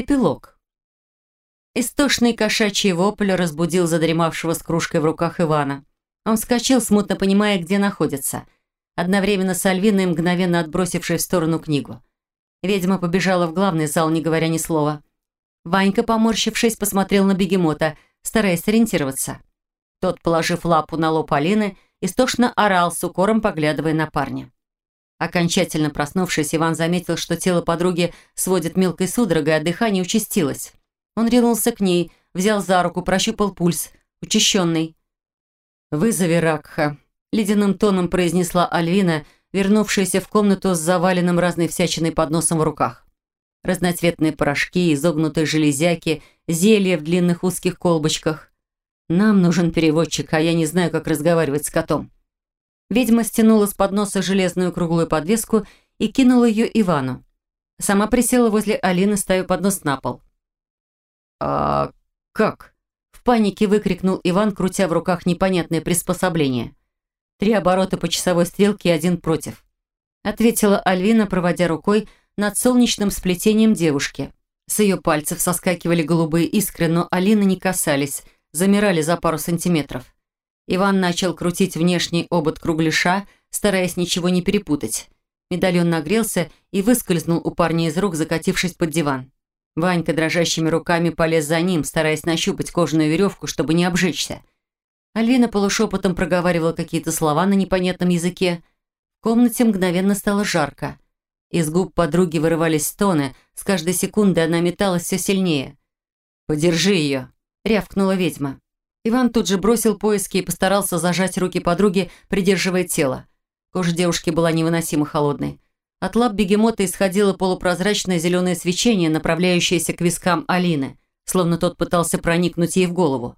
Эпилог. Истошный кошачий вопль разбудил задремавшего с кружкой в руках Ивана. Он вскочил, смутно понимая, где находится. Одновременно с Альвиной, мгновенно отбросившей в сторону книгу. Ведьма побежала в главный зал, не говоря ни слова. Ванька, поморщившись, посмотрел на бегемота, стараясь сориентироваться. Тот, положив лапу на лоб Алины, истошно орал, с укором поглядывая на парня. Окончательно проснувшись, Иван заметил, что тело подруги сводит мелкой судорогой, а дыхание участилось. Он ринулся к ней, взял за руку, прощупал пульс, учащенный. «Вызови Ракха», — ледяным тоном произнесла Альвина, вернувшаяся в комнату с заваленным разной всячиной подносом в руках. Разноцветные порошки, изогнутые железяки, зелья в длинных узких колбочках. «Нам нужен переводчик, а я не знаю, как разговаривать с котом». Ведьма стянула с подноса железную круглую подвеску и кинула ее Ивану. Сама присела возле Алины, ставя поднос на пол. «А как?» В панике выкрикнул Иван, крутя в руках непонятное приспособление. Три оборота по часовой стрелке и один против. Ответила Альвина, проводя рукой над солнечным сплетением девушки. С ее пальцев соскакивали голубые искры, но Алины не касались, замирали за пару сантиметров. Иван начал крутить внешний обод кругляша, стараясь ничего не перепутать. Медальон нагрелся и выскользнул у парня из рук, закатившись под диван. Ванька дрожащими руками полез за ним, стараясь нащупать кожаную веревку, чтобы не обжечься. Альвина полушепотом проговаривала какие-то слова на непонятном языке. В комнате мгновенно стало жарко. Из губ подруги вырывались стоны, с каждой секундой она металась все сильнее. «Подержи ее», — рявкнула ведьма. Иван тут же бросил поиски и постарался зажать руки подруги, придерживая тело. Кожа девушки была невыносимо холодной. От лап бегемота исходило полупрозрачное зеленое свечение, направляющееся к вискам Алины, словно тот пытался проникнуть ей в голову.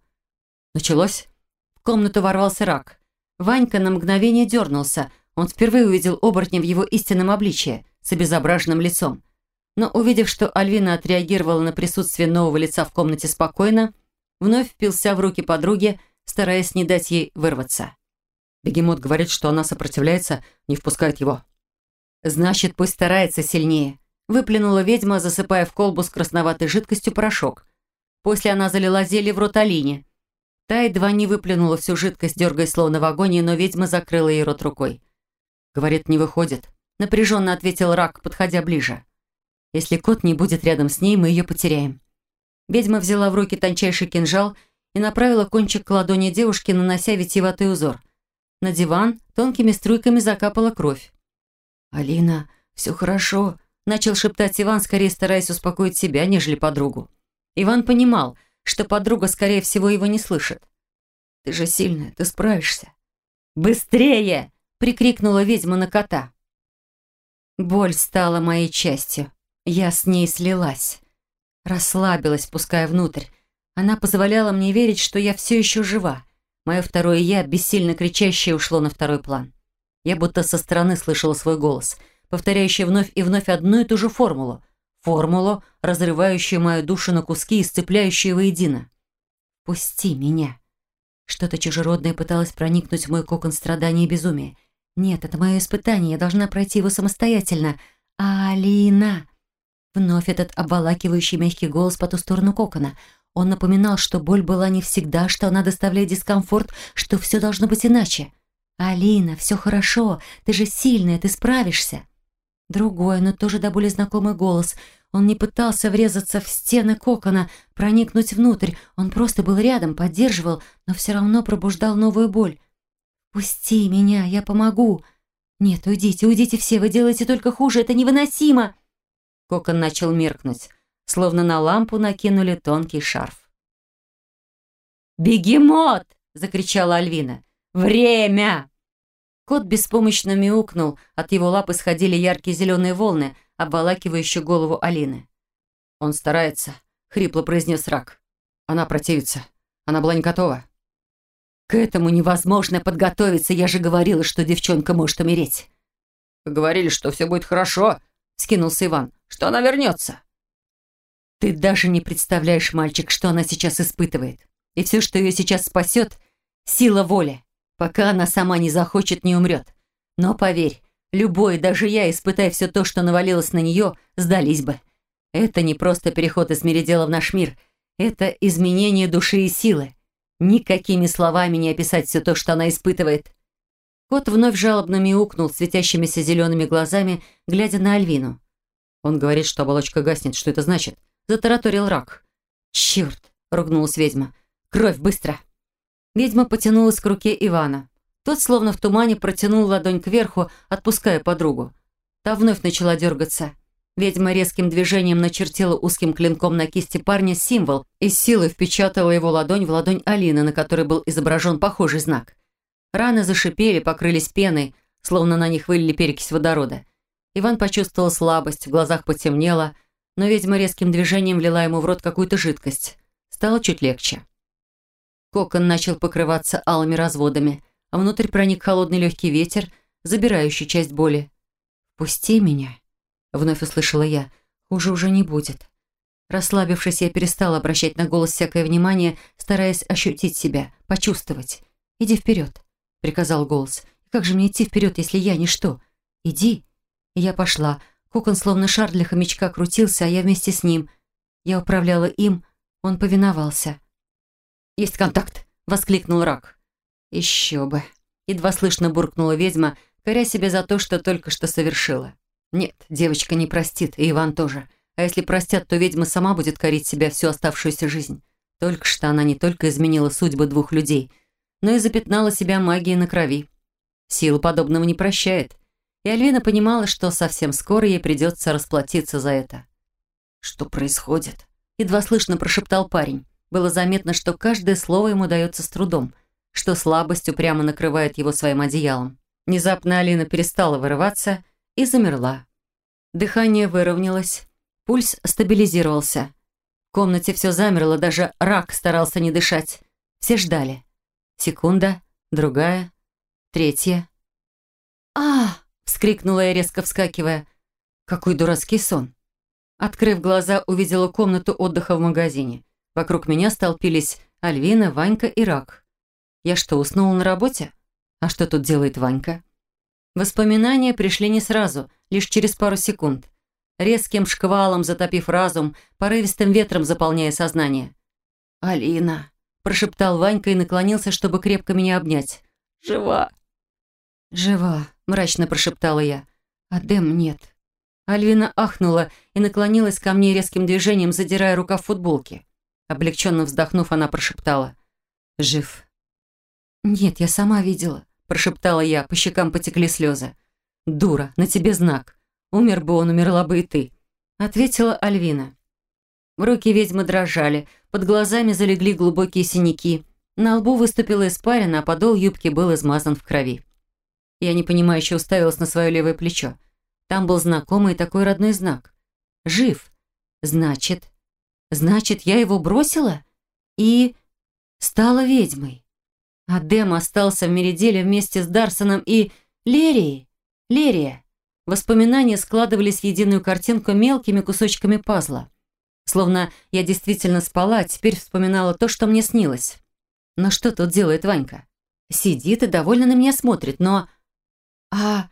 Началось. В комнату ворвался рак. Ванька на мгновение дернулся. Он впервые увидел оборотня в его истинном обличье, с обезображенным лицом. Но увидев, что Альвина отреагировала на присутствие нового лица в комнате спокойно, вновь впился в руки подруги, стараясь не дать ей вырваться. Бегемот говорит, что она сопротивляется, не впускает его. «Значит, пусть старается сильнее», — выплюнула ведьма, засыпая в колбу с красноватой жидкостью порошок. После она залила зелье в рот Алине. Та едва не выплюнула всю жидкость, дергая словно в агонии, но ведьма закрыла ей рот рукой. «Говорит, не выходит», — напряженно ответил Рак, подходя ближе. «Если кот не будет рядом с ней, мы ее потеряем. Ведьма взяла в руки тончайший кинжал и направила кончик к ладони девушки, нанося витиеватый узор. На диван тонкими струйками закапала кровь. «Алина, все хорошо», — начал шептать Иван, скорее стараясь успокоить себя, нежели подругу. Иван понимал, что подруга, скорее всего, его не слышит. «Ты же сильная, ты справишься». «Быстрее!» — прикрикнула ведьма на кота. Боль стала моей частью. Я с ней слилась. Расслабилась, пуская внутрь. Она позволяла мне верить, что я все еще жива. Мое второе «я», бессильно кричащее, ушло на второй план. Я будто со стороны слышала свой голос, повторяющий вновь и вновь одну и ту же формулу. Формулу, разрывающую мою душу на куски и сцепляющую воедино. «Пусти меня!» Что-то чужеродное пыталось проникнуть в мой кокон страдания и безумия. Нет, это мое испытание, я должна пройти его самостоятельно. Алина! Вновь этот обволакивающий мягкий голос по ту сторону кокона. Он напоминал, что боль была не всегда, что она доставляет дискомфорт, что все должно быть иначе. «Алина, все хорошо, ты же сильная, ты справишься». Другой, но тоже до боли знакомый голос. Он не пытался врезаться в стены кокона, проникнуть внутрь. Он просто был рядом, поддерживал, но все равно пробуждал новую боль. «Пусти меня, я помогу». «Нет, уйдите, уйдите все, вы делаете только хуже, это невыносимо!» Кокон начал меркнуть, словно на лампу накинули тонкий шарф. «Бегемот!» — закричала Альвина. «Время!» Кот беспомощно мяукнул, от его лап исходили яркие зеленые волны, обволакивающие голову Алины. «Он старается», — хрипло произнес Рак. «Она противится. Она была не готова». «К этому невозможно подготовиться. Я же говорила, что девчонка может умереть». «Вы говорили, что все будет хорошо», — скинулся Иван что она вернется. Ты даже не представляешь, мальчик, что она сейчас испытывает. И все, что ее сейчас спасет, сила воли. Пока она сама не захочет, не умрет. Но поверь, любой, даже я, испытая все то, что навалилось на нее, сдались бы. Это не просто переход из миридела в наш мир. Это изменение души и силы. Никакими словами не описать все то, что она испытывает. Кот вновь жалобно мяукнул светящимися зелеными глазами, глядя на Альвину. Он говорит, что оболочка гаснет. Что это значит? Затараторил рак. «Черт!» — ругнулась ведьма. «Кровь, быстро!» Ведьма потянулась к руке Ивана. Тот, словно в тумане, протянул ладонь кверху, отпуская подругу. Та вновь начала дергаться. Ведьма резким движением начертила узким клинком на кисти парня символ и силой впечатала его ладонь в ладонь Алины, на которой был изображен похожий знак. Раны зашипели, покрылись пеной, словно на них вылили перекись водорода. Иван почувствовал слабость, в глазах потемнело, но ведьма резким движением влила ему в рот какую-то жидкость. Стало чуть легче. Кокон начал покрываться алыми разводами, а внутрь проник холодный легкий ветер, забирающий часть боли. «Пусти меня», — вновь услышала я. «Хуже уже не будет». Расслабившись, я перестала обращать на голос всякое внимание, стараясь ощутить себя, почувствовать. «Иди вперед», — приказал голос. «Как же мне идти вперед, если я ничто? Иди». Я пошла. Кокон словно шар для хомячка крутился, а я вместе с ним. Я управляла им, он повиновался. «Есть контакт!» — воскликнул Рак. «Еще бы!» — едва слышно буркнула ведьма, коря себя за то, что только что совершила. «Нет, девочка не простит, и Иван тоже. А если простят, то ведьма сама будет корить себя всю оставшуюся жизнь. Только что она не только изменила судьбы двух людей, но и запятнала себя магией на крови. Сила подобного не прощает. И Альвина понимала, что совсем скоро ей придется расплатиться за это. «Что происходит?» Едва слышно прошептал парень. Было заметно, что каждое слово ему дается с трудом, что слабость упрямо накрывает его своим одеялом. Внезапно Алина перестала вырываться и замерла. Дыхание выровнялось, пульс стабилизировался. В комнате все замерло, даже рак старался не дышать. Все ждали. Секунда, другая, третья. а вскрикнула я, резко вскакивая. «Какой дурацкий сон!» Открыв глаза, увидела комнату отдыха в магазине. Вокруг меня столпились Альвина, Ванька и Рак. Я что, уснула на работе? А что тут делает Ванька? Воспоминания пришли не сразу, лишь через пару секунд. Резким шквалом затопив разум, порывистым ветром заполняя сознание. «Алина!» – прошептал Ванька и наклонился, чтобы крепко меня обнять. «Жива!» «Жива!» – мрачно прошептала я. «А Дэм нет». Альвина ахнула и наклонилась ко мне резким движением, задирая рукав футболки. Облегченно вздохнув, она прошептала. «Жив». «Нет, я сама видела», – прошептала я, по щекам потекли слезы. «Дура, на тебе знак. Умер бы он, умерла бы и ты», – ответила Альвина. Руки ведьмы дрожали, под глазами залегли глубокие синяки, на лбу выступила испарина, а подол юбки был измазан в крови. Я непонимающе уставилась на свое левое плечо. Там был знакомый такой родной знак. «Жив». Значит, Значит, я его бросила и стала ведьмой. А Дэм остался в Мериделе вместе с Дарсоном и Лерией. Лерия. Воспоминания складывались в единую картинку мелкими кусочками пазла. Словно я действительно спала, а теперь вспоминала то, что мне снилось. Но что тут делает Ванька? Сидит и довольно на меня смотрит, но... А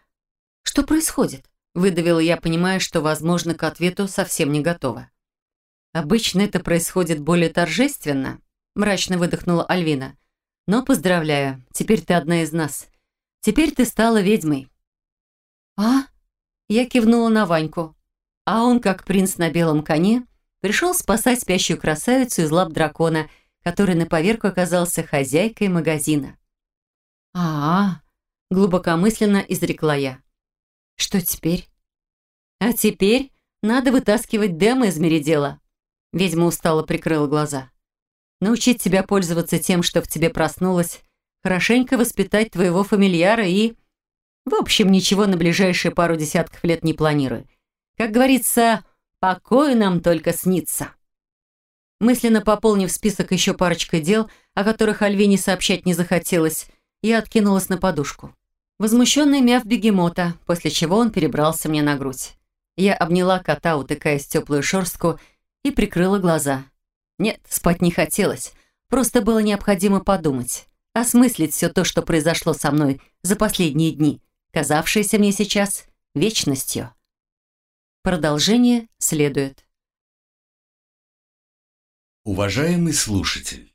что происходит? Выдавила я, понимая, что, возможно, к ответу совсем не готова. Обычно это происходит более торжественно, мрачно выдохнула Альвина. Но поздравляю, теперь ты одна из нас. Теперь ты стала ведьмой. А? Я кивнула на Ваньку. А он, как принц на белом коне, пришел спасать спящую красавицу из лап дракона, который на поверку оказался хозяйкой магазина. а, -а, -а глубокомысленно изрекла я. «Что теперь?» «А теперь надо вытаскивать Дэма из меридела», Ведьма устало прикрыла глаза. «Научить тебя пользоваться тем, что в тебе проснулось, хорошенько воспитать твоего фамильяра и...» «В общем, ничего на ближайшие пару десятков лет не планирую. Как говорится, покой нам только снится». Мысленно пополнив список еще парочкой дел, о которых Альвине сообщать не захотелось, я откинулась на подушку. Возмущенный мяв бегемота, после чего он перебрался мне на грудь. Я обняла кота, утыкаясь в теплую шерстку, и прикрыла глаза. Нет, спать не хотелось. Просто было необходимо подумать, осмыслить все то, что произошло со мной за последние дни, казавшееся мне сейчас вечностью. Продолжение следует. Уважаемый слушатель,